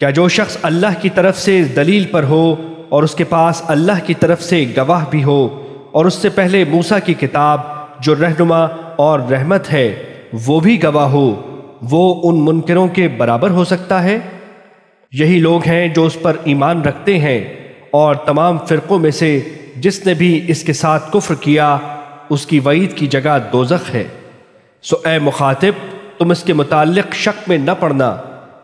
کیا جو شخص اللہ کی طرف سے دلیل پر ہو اور اس کے پاس اللہ کی طرف سے گواہ بھی ہو اور اس سے پہلے موسیٰ کی کتاب جو رہنما اور رحمت ہے، وہ بھی گواہ ہو، وہ ان منکروں کے برابر ہو سکتا ہے؟ یہی لوگ ہیں جو اس پر ایمان رکھتے ہیں اور تمام فرقوں میں سے جس نے بھی اس کے ساتھ کفر کیا، اس کی وعید کی جگہ دوزخ ہے۔ سو اے مخاطب، تم اس کے متعلق شک میں نہ پڑنا۔